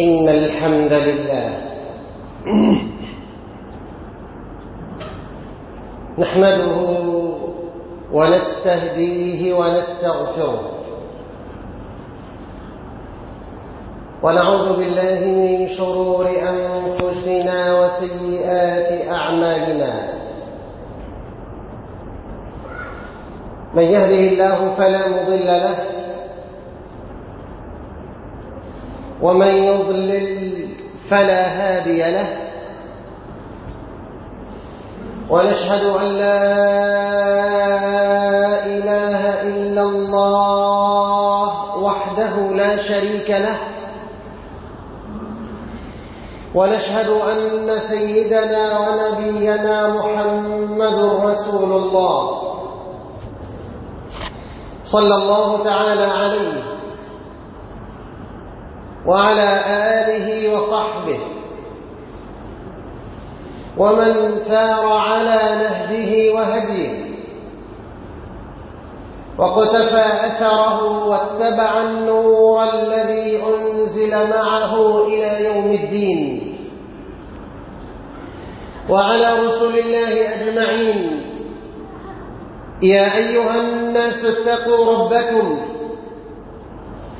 إن الحمد لله. نحمده ونستهديه ونستغفره. ونعوذ بالله من شرور أنفسنا وسيئات أعمالنا. من يهده الله فلا مضل له ومن يضلل فلا هادي له. ونشهد أن لا إله إلا الله وحده لا شريك له. ونشهد أن سيدنا ونبينا محمد رسول الله صلى الله تعالى عليه. وعلى آله وصحبه. ومن سار على نهجه وهديه. وقتفى أثره واتبع النور الذي أنزل معه إلى يوم الدين. وعلى رسل الله أجمعين. يا أيها الناس اتقوا ربكم.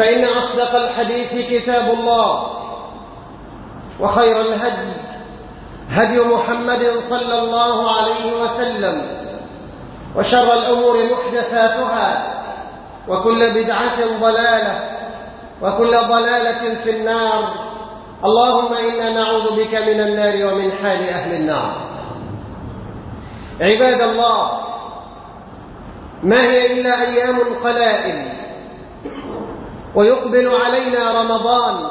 فإن أصدق الحديث كتاب الله وخير الهدي هدي محمد صلى الله عليه وسلم وشر الأمور محدثاتها وكل بدعة ضلالة وكل ضلالة في النار اللهم إنا نعوذ بك من النار ومن حال أهل النار. عباد الله ما هي إلا أيام قلائل ويقبل علينا رمضان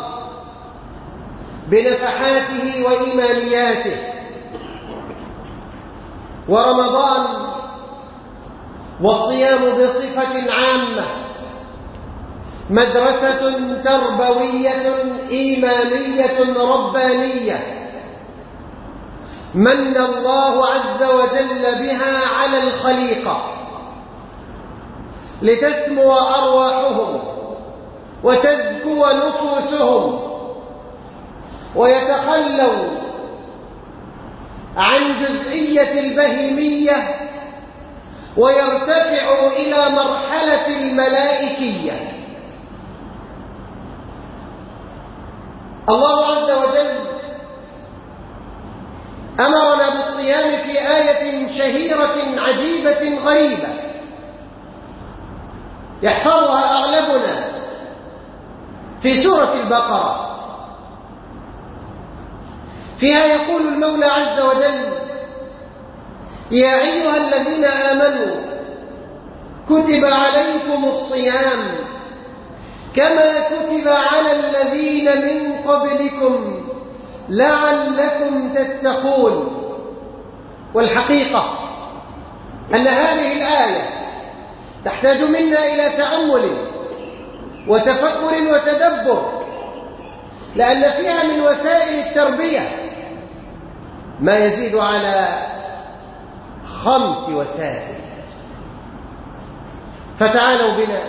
بنفحاته وإيمانياته. ورمضان والصيام بصفة عامة. مدرسة تربوية إيمانية ربانية. من الله عز وجل بها على الخليقة. لتسمو أرواحهم. وتزكو نفوسهم ويتخلوا عن جزئية البهيمية ويرتفعوا إلى مرحلة الملائكية. الله عز وجل أمرنا بالصيام في آية شهيرة عجيبة غريبة. يحفظها أغلبنا. في سورة البقرة. فيها يقول المولى عز وجل يا أيها الذين آمنوا كتب عليكم الصيام كما كتب على الذين من قبلكم لعلكم تتقون. والحقيقة أن هذه الآية تحتاج منا إلى تأمل وتفكر وتدبر لأن فيها من وسائل التربية ما يزيد على خمس وسائل. فتعالوا بنا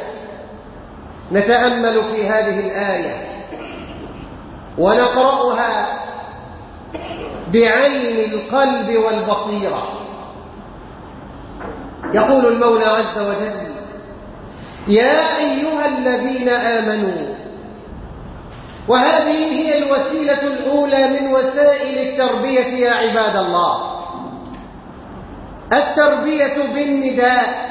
نتأمل في هذه الآية ونقرأها بعين القلب والبصيرة. يقول المولى عز وجل يا أيها الذين آمنوا وهذه هي الوسيلة الأولى من وسائل التربية يا عباد الله. التربية بالنداء.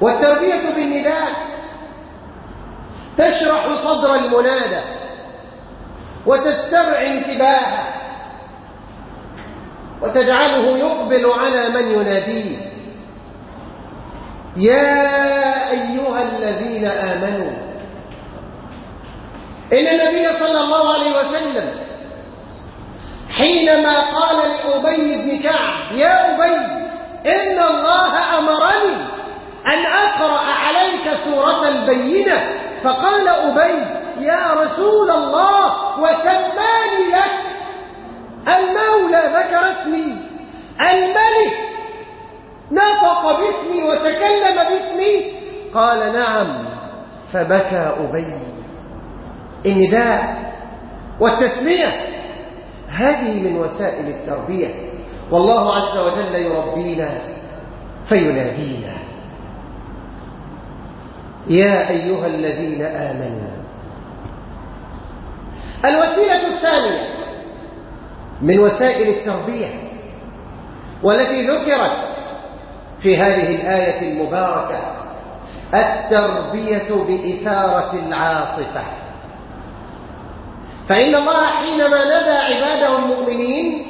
والتربية بالنداء تشرح صدر المنادى وتسترعي انتباهه وتجعله يقبل على من يناديه. يا أيها الذين آمنوا. إن النبي صلى الله عليه وسلم حينما قال لأبي بن كعب يا أبي إن الله أمرني أن أقرأ عليك سورة البينة. فقال أبي يا رسول الله وسماني لك المولى ذكر اسمي الملك نطق باسمي وتكلم باسمي. قال نعم فبكى أبي. النداء والتسمية هذه من وسائل التربية. والله عز وجل يربينا فينادينا. يا أيها الذين آمنوا الوسيلة الثانية من وسائل التربية والتي ذكرت في هذه الآية المباركة التربية بإثارة العاطفة. فإن الله حينما نادى عباده المؤمنين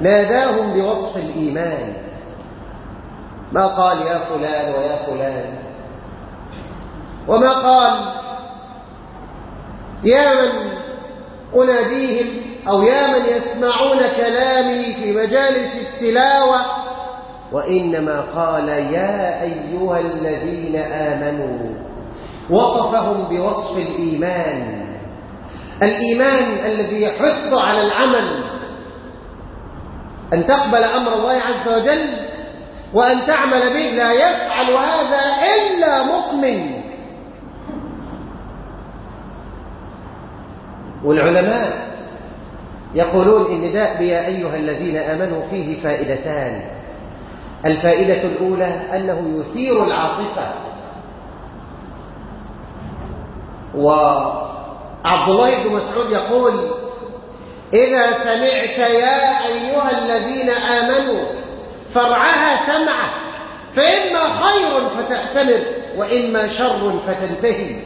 ناداهم بوصف الإيمان. ما قال يا فلان ويا فلان. وما قال يا من أناديهم أو يا من يسمعون كلامي في مجالس التلاوة وإنما قال يا أيها الذين آمنوا وصفهم بوصف الإيمان. الإيمان الذي يحث على العمل. أن تقبل أمر الله عز وجل وأن تعمل به. لا يفعل هذا إلا مؤمن. والعلماء يقولون النداء بيا أيها الذين آمنوا فيه فائدتان. الفائدة الأولى أنه يثير العاطفة. وعبد الله بن مسعود يقول إذا سمعت يا أيها الذين آمنوا فرعها سمعة فإما خير فتأتمر وإما شر فتنتهي.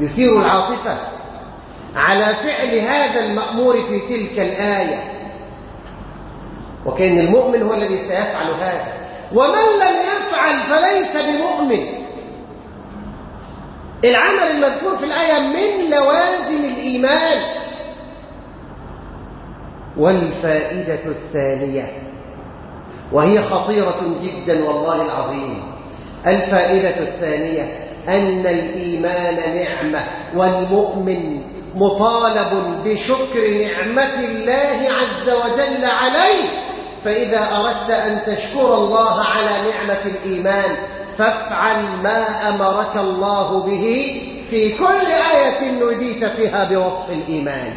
يثير العاطفة. على فعل هذا المأمور في تلك الآية. وكأن المؤمن هو الذي سيفعل هذا. ومن لم يفعل فليس بمؤمن. العمل المذكور في الآية من لوازم الإيمان. والفائدة الثانية. وهي خطيرة جدا والله العظيم. الفائدة الثانية. أن الإيمان نعمة والمؤمن مطالب بشكر نعمة الله عز وجل عليه. فإذا أردت أن تشكر الله على نعمة الإيمان فافعل ما أمرك الله به في كل آية نوديت فيها بوصف الإيمان.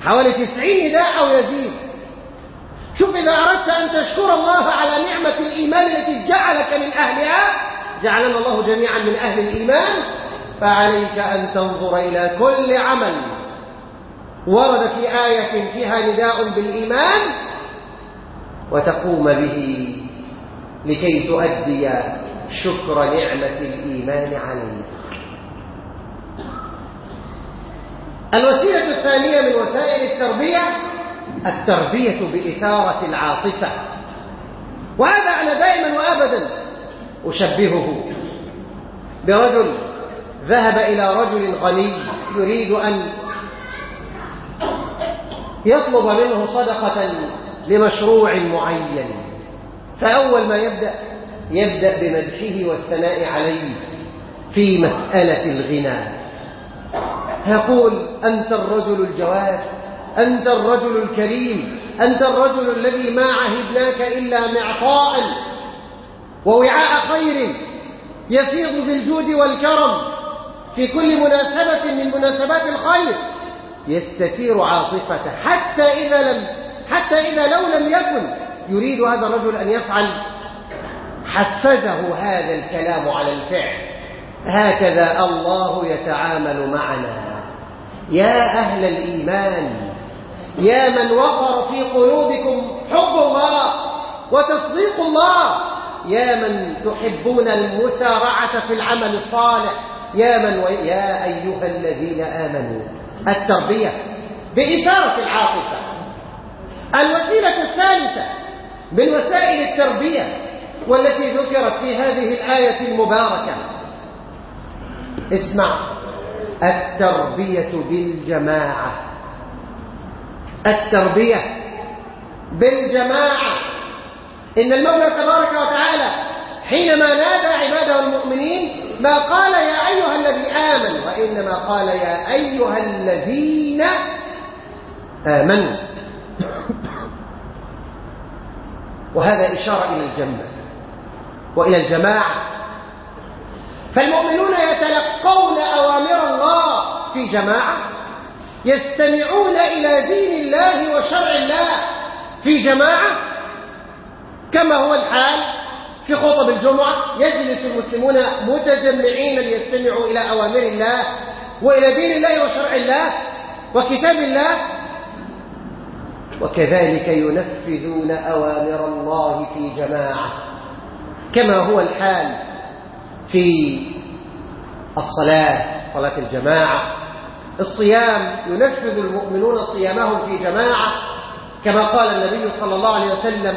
حوالي تسعين نداء أو يزيد. شوف إذا أردت أن تشكر الله على نعمة الإيمان التي جعلك من أهلها جعلنا الله جميعا من أهل الإيمان فعليك أن تنظر إلى كل عمل. ورد في آية فيها نداء بالإيمان وتقوم به لكي تؤدي شكر نعمة الإيمان عليك. الوسيلة الثانية من وسائل التربية التربية بإثارة العاطفة. وهذا أنا دائما وأبدا أشبهه برجل ذهب إلى رجل غني يريد أن يطلب منه صدقة لمشروع معين. فأول ما يبدأ يبدأ بمدحه والثناء عليه في مسألة الغنى. يقول أنت الرجل الجواد أنت الرجل الكريم أنت الرجل الذي ما عهدناك إلا معطاء ووعاء خير يفيض بالجود والكرم في كل مناسبة من مناسبات الخير. يستثير عاطفته حتى إذا لم حتى إذا لو لم يكن يريد هذا الرجل أن يفعل حفزه هذا الكلام على الفعل. هكذا الله يتعامل معنا. يا أهل الإيمان يا من وقر في قلوبكم حب الله وتصديق الله يا من تحبون المسارعة في العمل الصالح يا من و... يا أيها الذين آمنوا التربية بإثارة العاطفة. الوسيلة الثالثة من وسائل التربية والتي ذكرت في هذه الآية المباركة. اسمع. التربية بالجماعة. التربية بالجماعة. إن المولى تبارك وتعالى حينما نادى عباده المؤمنين ما قال يا أيها الذي آمن وإنما قال يا أيها الذين آمنوا. وهذا إشارة إلى الجنة وإلى الجماعة. فالمؤمنون يتلقون أوامر الله في جماعة يستمعون إلى دين الله وشرع الله في جماعة. كما هو الحال في خطب الجمعة يجلس المسلمون متجمعين ليستمعوا إلى أوامر الله وإلى دين الله وشرع الله وكتاب الله. وكذلك ينفذون أوامر الله في جماعة كما هو الحال في الصلاة صلاة الجماعة. الصيام ينفذ المؤمنون صيامهم في جماعة كما قال النبي صلى الله عليه وسلم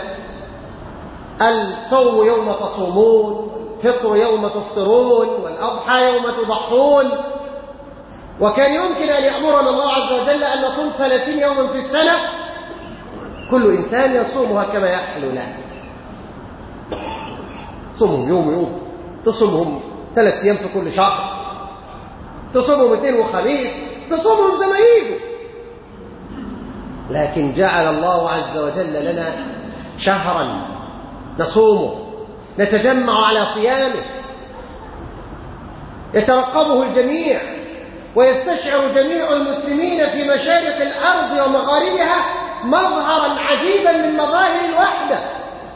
الصوم يوم تصومون الفطر يوم تفطرون والأضحى يوم تضحون. وكان يمكن أن يأمرنا الله عز وجل أن نصوم ثلاثين يوما في السنة. كل إنسان يصومها كما يحل له. صومهم يوم يوم تصومهم ثلاث أيام في كل شهر. تصومهم اثنين وخميس تصومهم زي ما لكن جعل الله عز وجل لنا شهرا نصومه نتجمع على صيامه. يترقبه الجميع ويستشعر جميع المسلمين في مشارق الأرض ومغاربها مظهرا عجيبا من مظاهر الوحدة.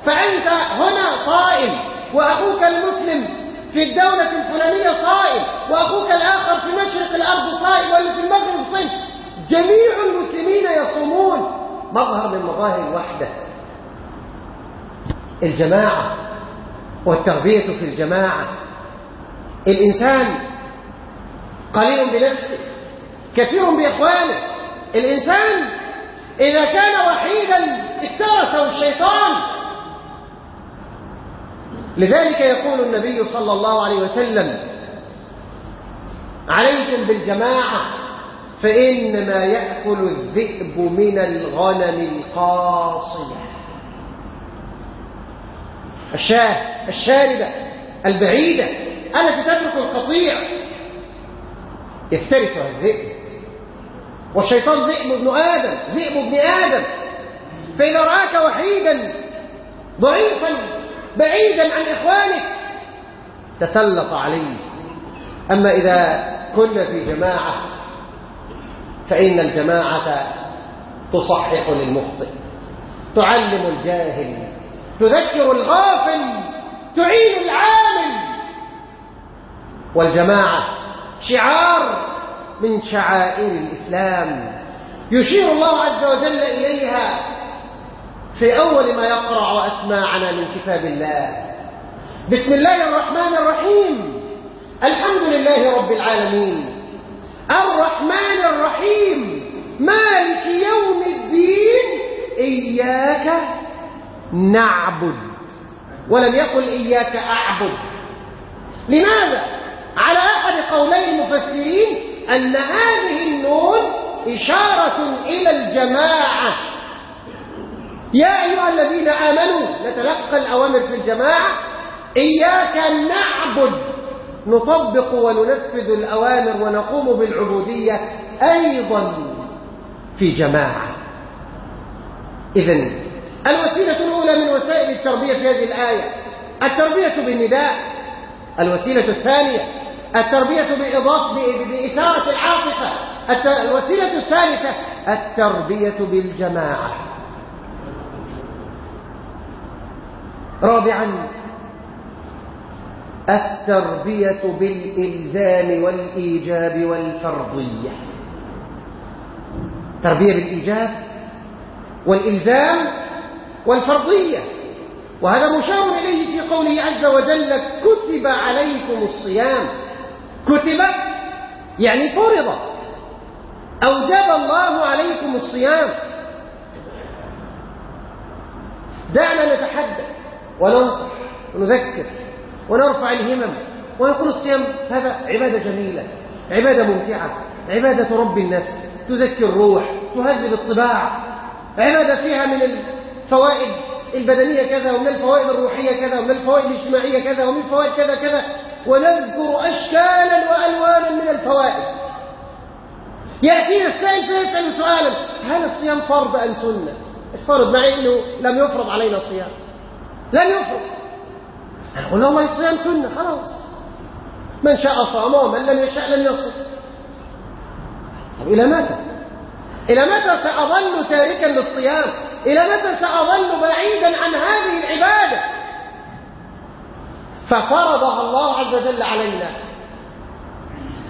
فأنت هنا صائم وأخوك المسلم في الدولة الفلانية صائم وأخوك الآخر في مشرق الأرض صائم واللي في المغرب صائم جميع المسلمين يصومون مظهر من مظاهر الوحدة. الجماعة والتربية في الجماعة. الإنسان قليل بنفسه كثير بإخوانه. الإنسان إذا كان وحيدا اكترثه الشيطان. لذلك يقول النبي صلى الله عليه وسلم عليكم بالجماعة فإنما يأكل الذئب من الغنم القاصية الشاة الشاردة البعيدة التي تترك القطيع. يفترسها الذئب. والشيطان ذئب ابن آدم ذئب ابن آدم. فإذا رآك وحيدا ضعيفا بعيدا عن إخوانك تسلط عليه. أما إذا كنا في جماعة فإن الجماعة تصحح للمخطئ تعلم الجاهل تذكر الغافل تعين العامل. والجماعة شعار من شعائر الإسلام. يشير الله عز وجل إليها في أول ما يقرع أسماعنا من كتاب الله. بسم الله الرحمن الرحيم. الحمد لله رب العالمين. الرحمن الرحيم. مالك يوم الدين. إياك نعبد ولم يقل إياك أعبد. لماذا؟ على أحد قولي المفسرين أن هذه النون إشارة إلى الجماعة. يا أيها الذين آمنوا نتلقى الأوامر في الجماعة. إياك نعبد. نطبق وننفذ الأوامر ونقوم بالعبودية أيضا في جماعة. إذن الوسيلة الأولى من وسائل التربية في هذه الآية. التربية بالنداء الوسيلة الثانية. التربية بإضافة بإثارة العاطفة. الوسيلة الثالثة التربية بالجماعة. رابعا التربية بالإلزام والإيجاب والفرضية. تربية بالإيجاب والإلزام والفرضية. وهذا مشار إليه في قوله عز وجل كتب عليكم الصيام. كتب يعني فرض. أوجب الله عليكم الصيام. دعنا نتحدث وننصح ونذكر ونرفع الهمم ويكون الصيام هذا عبادة جميلة عبادة ممتعة عبادة رب النفس تزكي الروح تهذب الطباع عبادة فيها من الفوائد البدنية كذا ومن الفوائد الروحية كذا ومن الفوائد الاجتماعية كذا ومن الفوائد كذا كذا ونذكر أشكالا وألوانا من الفوائد يأتينا السائل فيسأل سؤالا هل الصيام فرض أم سنة؟ الفرض مع أنه لم يفرض علينا الصيام لم يفرض نقول والله الصيام سنة خلاص من شاء صام ومن لم يشاء لم يصم طب إلى متى؟ إلى متى سأظل تاركا للصيام؟ إلى متى سأظل بعيدا عن هذه العبادة؟ ففرضها الله عز وجل علينا.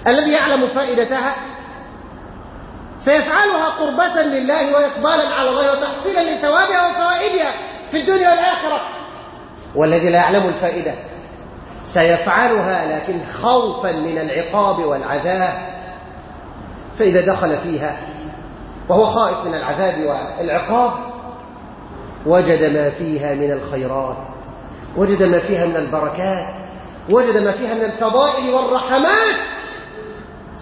الذي يعلم فائدتها؟ سيفعلها قربة لله وإقبالا على الله وتحصيلا لثوابها وفوائدها في الدنيا والآخرة. والذي لا يعلم الفائدة سيفعلها لكن خوفا من العقاب والعذاب. فإذا دخل فيها وهو خائف من العذاب والعقاب وجد ما فيها من الخيرات وجد ما فيها من البركات وجد ما فيها من الفضائل والرحمات.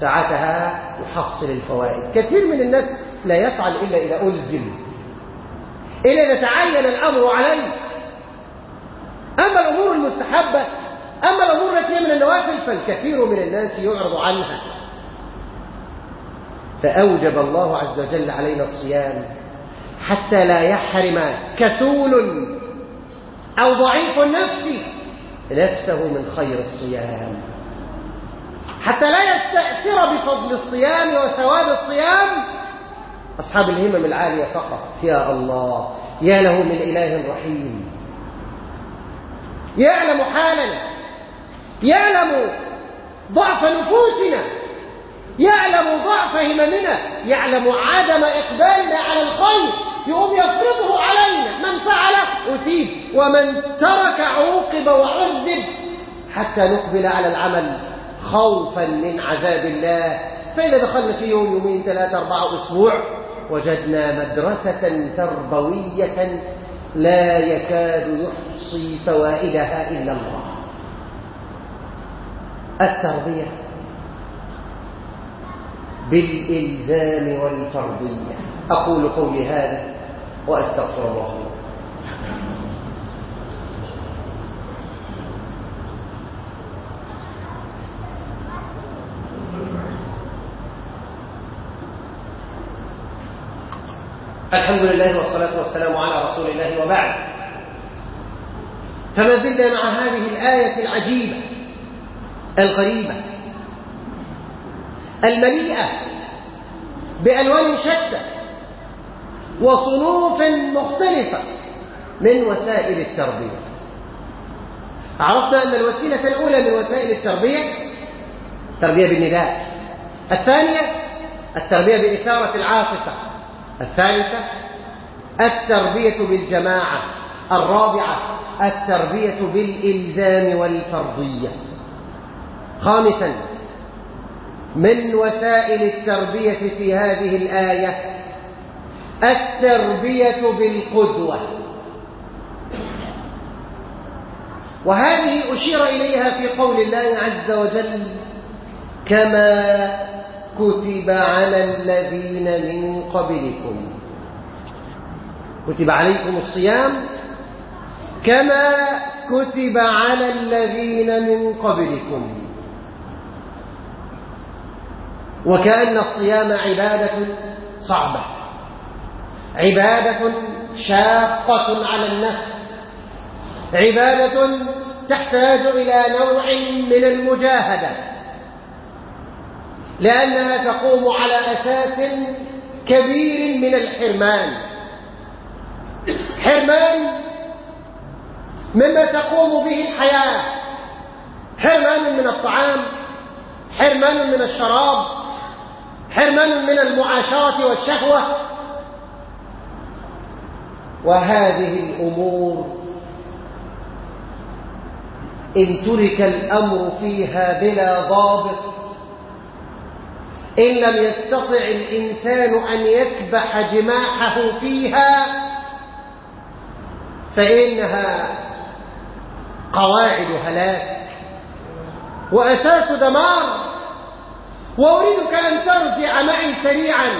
ساعتها يحصل الفوائد. كثير من الناس لا يفعل إلا إذا ألزم. إلا إذا تعين الأمر عليه. أما الأمور المستحبة أما الأمور التي من النوافل فالكثير من الناس يعرض عنها. فأوجب الله عز وجل علينا الصيام. حتى لا يحرم كسول أو ضعيف النفس نفسه من خير الصيام. حتى لا يستأثر بفضل الصيام وثواب الصيام أصحاب الهمم العالية فقط. يا الله يا له من إله رحيم. يعلم حالنا يعلم ضعف نفوسنا يعلم ضعف هممنا يعلم عدم إقبالنا على الخير. يقوم يفرضه علينا. من فعل؟ أثيب ومن ترك عوقب وعذب حتى نقبل على العمل خوفا من عذاب الله. فإذا دخلنا في يوم يومين ثلاثة أربعة أسبوع وجدنا مدرسة تربوية لا يكاد يحصي فوائدها إلا الله. التربية بالإلزام والفرضية أقول قولي هذا وأستغفر الله. الحمد لله والصلاة والسلام على رسول الله وبعد. فما زلنا مع هذه الآية العجيبة الغريبة المليئة بألوان شتى. وصنوف مختلفة من وسائل التربية. عرفنا أن الوسيلة الأولى من وسائل التربية التربية بالنداء. الثانية التربية بإثارة العاطفة. الثالثة التربية بالجماعة. الرابعة التربية بالإلزام والفرضية. خامسا من وسائل التربية في هذه الآية التربية بالقدوة. وهذه أشير إليها في قول الله عز وجل كما كتب على الذين من قبلكم. كتب عليكم الصيام كما كتب على الذين من قبلكم. وكأن الصيام عبادة صعبة. عبادة شاقة على النفس. عبادة تحتاج إلى نوع من المجاهدة لأنها تقوم على أساس كبير من الحرمان. حرمان مما تقوم به الحياة. حرمان من الطعام حرمان من الشراب حرمان من المعاشرة والشهوة. وهذه الأمور إن ترك الأمر فيها بلا ضابط إن لم يستطع الإنسان أن يكبح جماحه فيها فإنها قواعد هلاك. وأساس دمار وأريدك أن ترجع معي سريعا.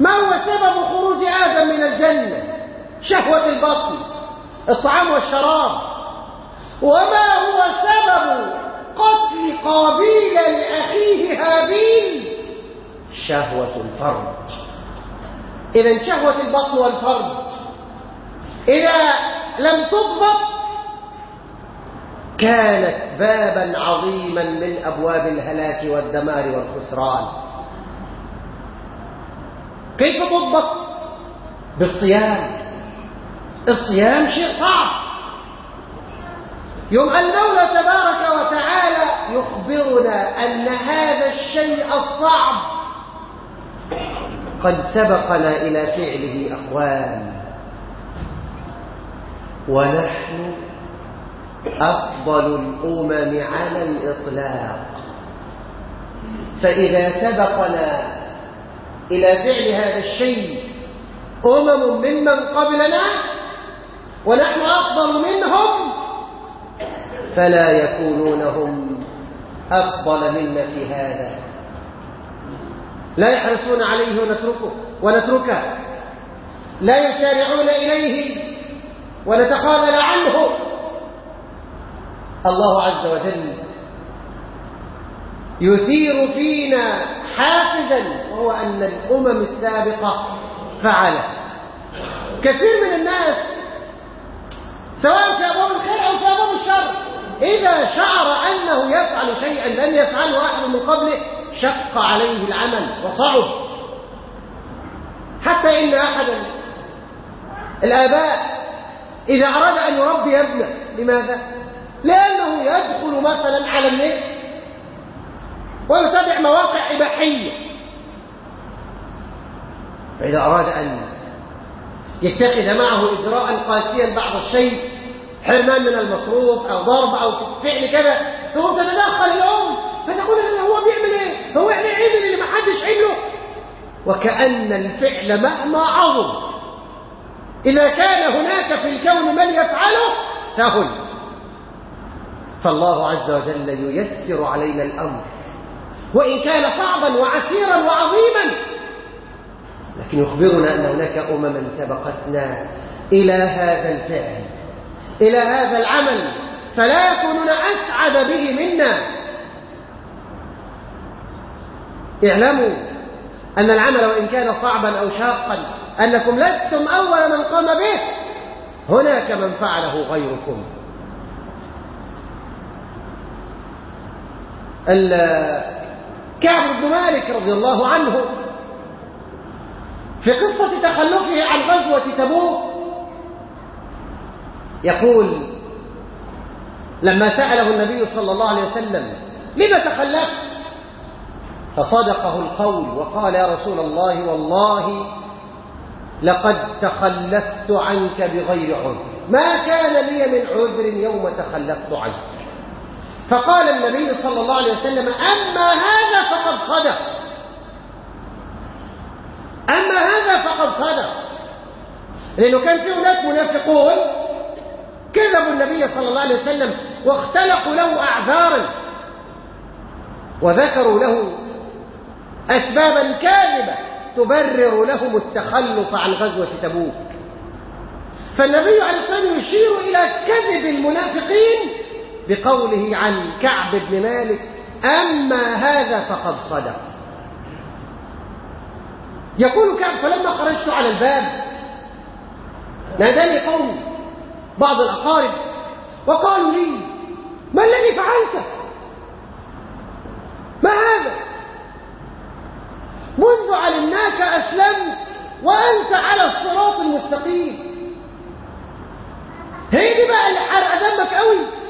ما هو سبب خروج آدم من الجنة؟ شهوة البطن الطعام والشراب. وما هو سبب قتل قابيل لأخيه هابيل؟ شهوة الفرج. إذا شهوة البطن والفرج. إذا لم تضبط كانت بابا عظيما من أبواب الهلاك والدمار والخسران. كيف تضبط بالصيام. الصيام شيء صعب. يوم المولى تبارك وتعالى يخبرنا أن هذا الشيء الصعب. قد سبقنا إلى فعله أقوام. ونحن أفضل الأمم على الإطلاق. فإذا سبقنا إلى فعل هذا الشيء أمم ممن قبلنا ونحن أفضل منهم فلا يكونون هم أفضل منا في هذا. لا يحرصون عليه ونتركه ونتركه. لا يسارعون إليه ونتخاذل عنه. الله عز وجل يثير فينا حافزا وهو أن الأمم السابقة فعلت كثير من الناس سواء في أبواب الخير أو في أبواب الشر إذا شعر أنه يفعل شيئا لم يفعله أحد من قبله شق عليه العمل وصعب حتى إن أحد الآباء إذا أراد أن يربي ابنه لماذا؟ لأنه يدخل مثلا على النت ويتابع مواقع إباحية. فإذا أراد أن يتخذ معه إجراء قاسيا بعض الشيء حرمان من المصروف أو ضرب أو فعل كذا تقوم تتدخل الأم فتقول هو بيعمل إيه؟ هو يعني عمل اللي ما حدش عمله. وكأن الفعل مهما عظم إذا كان هناك في الكون من يفعله سهل. فالله عز وجل ييسر علينا الأمر. وإن كان صعبا وعسيرا وعظيما. لكن يخبرنا أن هناك أمما سبقتنا إلى هذا الفعل إلى هذا العمل. فلا يكونون أسعد به منا. اعلموا أن العمل وإن كان صعبا أو شاقا أنكم لستم أول من قام به. هناك من فعله غيركم. كعب بن مالك رضي الله عنه في قصة تخلفه عن غزوة تبوك يقول لما سأله النبي صلى الله عليه وسلم لما تخلفت؟ فصدقه القول وقال يا رسول الله والله لقد تخلفت عنك بغير عذر. ما كان لي من عذر يوم تخلفت عنك. فقال النبي صلى الله عليه وسلم أما هذا فقد صدق. أما هذا فقد صدق. لأنه كان في هناك منافقون كذبوا النبي صلى الله عليه وسلم واختلقوا له أعذارا وذكروا له أسبابا كاذبة تبرر لهم التخلف عن غزوة تبوك. فالنبي عليه الصلاة والسلام يشير إلى كذب المنافقين بقوله عن كعب بن مالك أما هذا فقد صدق. يقول كعب فلما خرجت على الباب ناداني قومي بعض الأقارب وقالوا لي ما الذي فعلت؟ ما هذا؟ منذ علمناك أسلمت وأنت على الصراط المستقيم. هي دي بقى اللي حرق دمك قوي.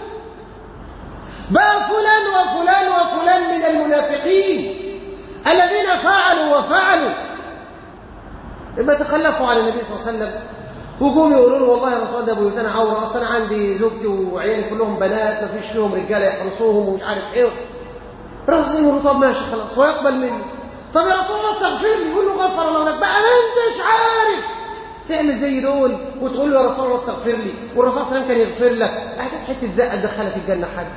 بقى فلان وفلان وفلان من المنافقين الذين فعلوا وفعلوا. لما تخلفوا عن النبي صلى الله عليه وسلم وجوم يقولوا له والله يا رسول ده بيوتنا عورة اصل أنا عندي زوجتي وعيالي كلهم بنات ما فيش فيهم رجاله يحرسوهم ومش عارف إيه. الرسول يقول طب ماشي خلاص ويقبل منه طب يا رسول الله استغفر لي يقول له غفر الله لك بقى ما انتش عارف. تعمل زي دول وتقول له يا رسول الله استغفر لي والرسول صلى الله عليه وسلم كان يغفر لك. حتة زقه تدخلك الجنة حاجة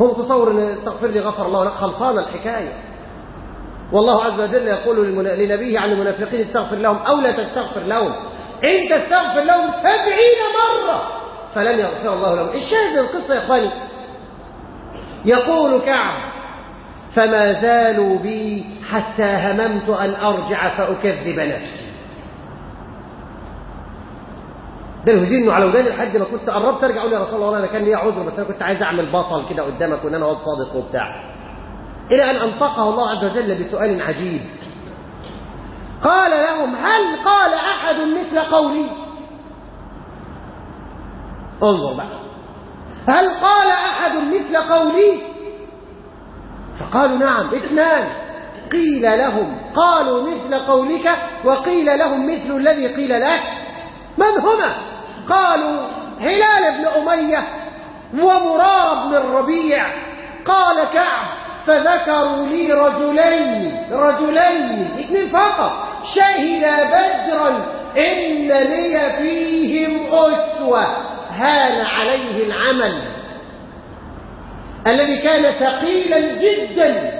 هو تصور إن استغفر لي غفر الله لك. خلصانة الحكاية. والله عز وجل يقول لنبيه عن المنافقين استغفر لهم أو لا تستغفر لهم. إن تستغفر لهم سبعين مرة فلن يغفر الله لهم. الشاهد القصة يا إخواني. يقول كعب فما زالوا بي حتى هممت أن أرجع فأكذب نفسي. ده الهزين على وداني لحد ما كنت قربت أرجع أقول يا رسول الله أنا كان لي عذر بس أنا كنت عايز أعمل بطل كده قدامك وإن أنا واد صادق وبتاع. إلى أن أنطقه الله عز وجل بسؤال عجيب. قال لهم هل قال أحد مثل قولي؟ انظر بقى. هل قال أحد مثل قولي؟ فقالوا نعم اثنان. قيل لهم قالوا مثل قولك وقيل لهم مثل الذي قيل لك. من هما؟ قالوا هلال بن أمية ومرار بن الربيع قال كعب فذكروا لي رجلين رجلين اثنين فقط. شهد بدرا إن لي فيهم أسوة. هان عليه العمل. الذي كان ثقيلا جدا.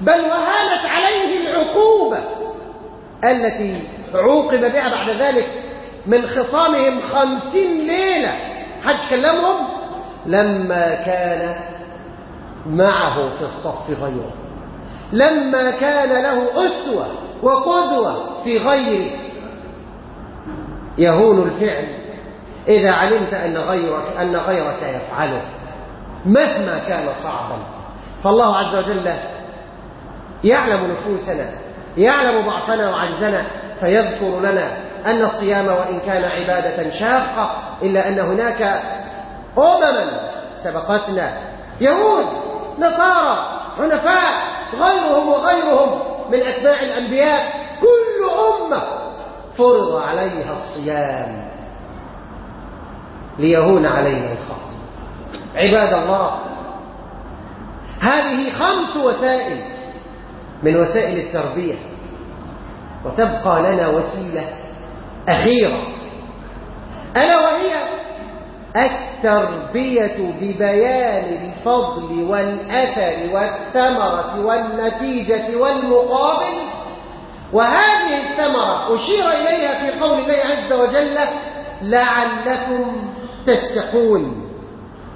بل وهانت عليه العقوبة التي عوقب بها بعد ذلك من خصامهم خمسين ليلة. حد كلمهم؟ لما كان معه في الصف غيره. لما كان له أسوة وقدوة في غيره يهون الفعل. إذا علمت أن غيرك, أن غيرك يفعله مهما كان صعبا. فالله عز وجل يعلم نفوسنا يعلم ضعفنا وعجزنا فيذكر لنا أن الصيام وإن كان عبادة شاقة إلا أن هناك أمما سبقتنا يهود نصارى حنفاء غيرهم وغيرهم من أتباع الأنبياء كل أمة فرض عليها الصيام ليهون علينا الخطأ عباد الله هذه خمس وسائل من وسائل التربية وتبقى لنا وسيلة أخيرة. ألا وهي التربية ببيان الفضل والأثر والثمرة والنتيجة والمقابل. وهذه الثمرة أشير إليها في قول الله عز وجل لعلكم تتقون.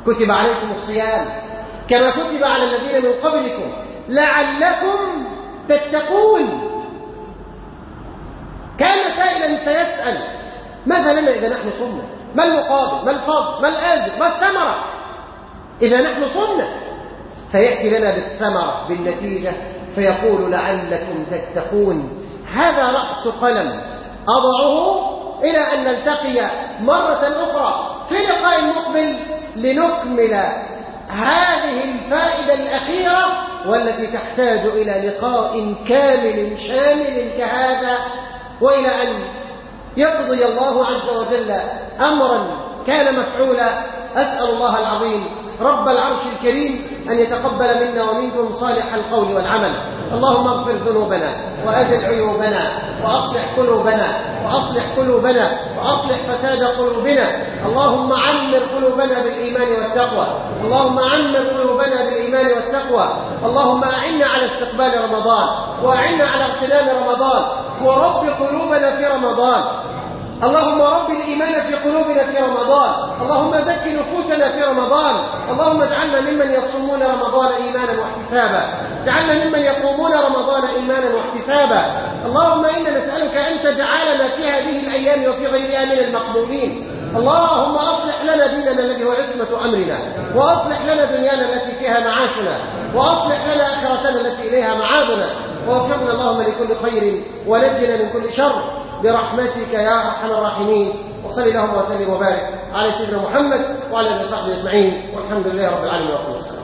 كتب عليكم الصيام كما كتب على الذين من قبلكم لعلكم تتقون. كان سائلا سيسأل ماذا لنا إذا نحن صمنا ما المقابل؟ ما الفضل؟ ما الآجر؟ ما الثمرة؟ إذا نحن صمنا فيأتي لنا بالثمرة بالنتيجة فيقول لعلكم تتقون. هذا رأس قلم. أضعه إلى أن نلتقي مرة أخرى في لقاء مقبل لنكمل هذه الفائدة الأخيرة والتي تحتاج إلى لقاء كامل شامل كهذا وإلى أن يقضي الله عز وجل أمرا كان مفعولا. أسأل الله العظيم رب العرش الكريم أن يتقبل منا ومنكم صالح القول والعمل. اللهم اغفر ذنوبنا وأزل عيوبنا وأصلح قلوبنا وأصلح قلوبنا وأصلح فساد قلوبنا. اللهم عمر قلوبنا بالإيمان والتقوى. اللهم عمر قلوبنا بالإيمان والتقوى. اللهم أعنا على استقبال رمضان وأعنا على اغتنام رمضان ورب قلوبنا في رمضان. اللهم رب الإيمان في قلوبنا في رمضان. اللهم زك نفوسنا في رمضان. اللهم اجعلنا ممن يصومون رمضان إيمانا واحتسابا. اجعلنا ممن يقومون رمضان إيمانا واحتسابا. اللهم إنا نسألك أن تجعلنا في هذه الأيام وفي غيرها من المقبولين. اللهم أصلح لنا ديننا الذي هو عصمة أمرنا. وأصلح لنا دنيانا التي فيها معاشنا. وأصلح لنا آخرتنا التي إليها معادنا. ووفقنا اللهم لكل خير ونجنا من كل شر برحمتك يا أرحم الراحمين. وصل اللهم وسلم وبارك على سيدنا محمد وعلى آله وصحبه أجمعين. والحمد لله رب العالمين. وصلى الله